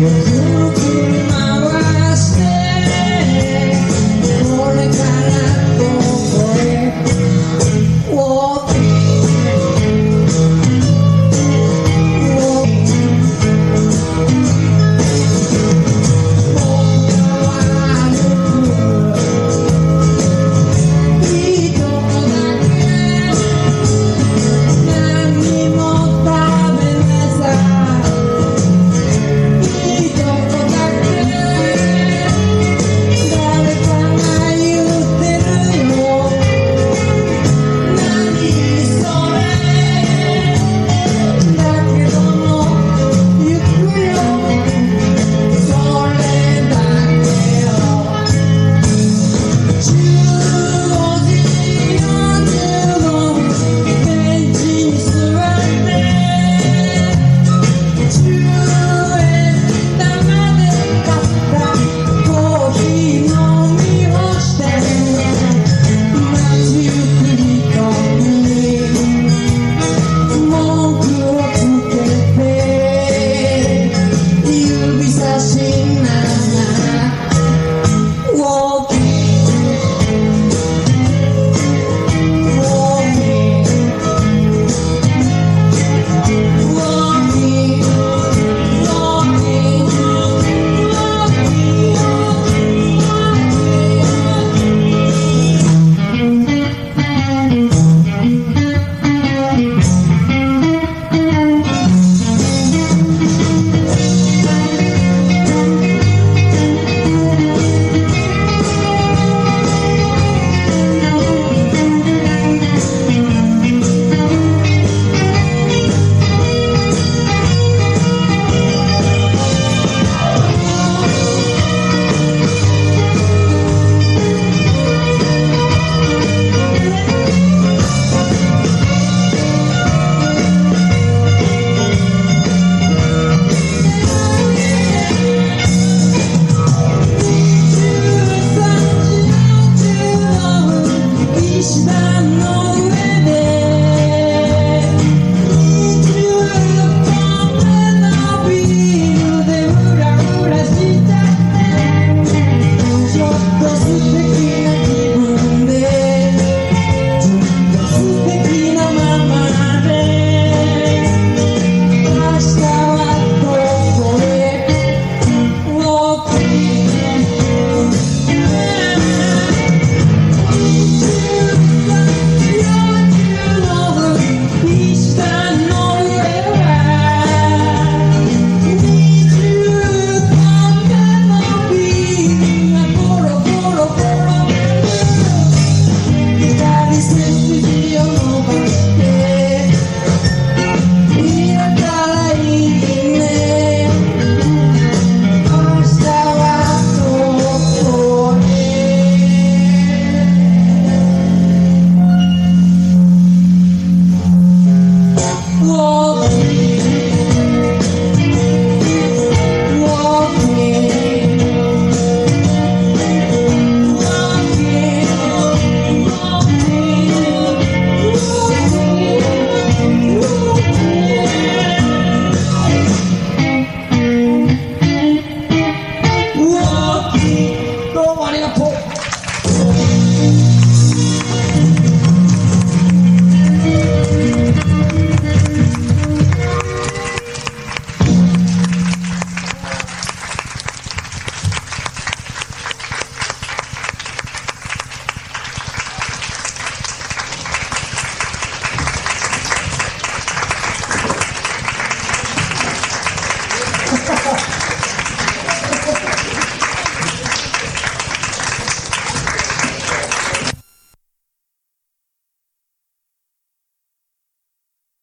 you.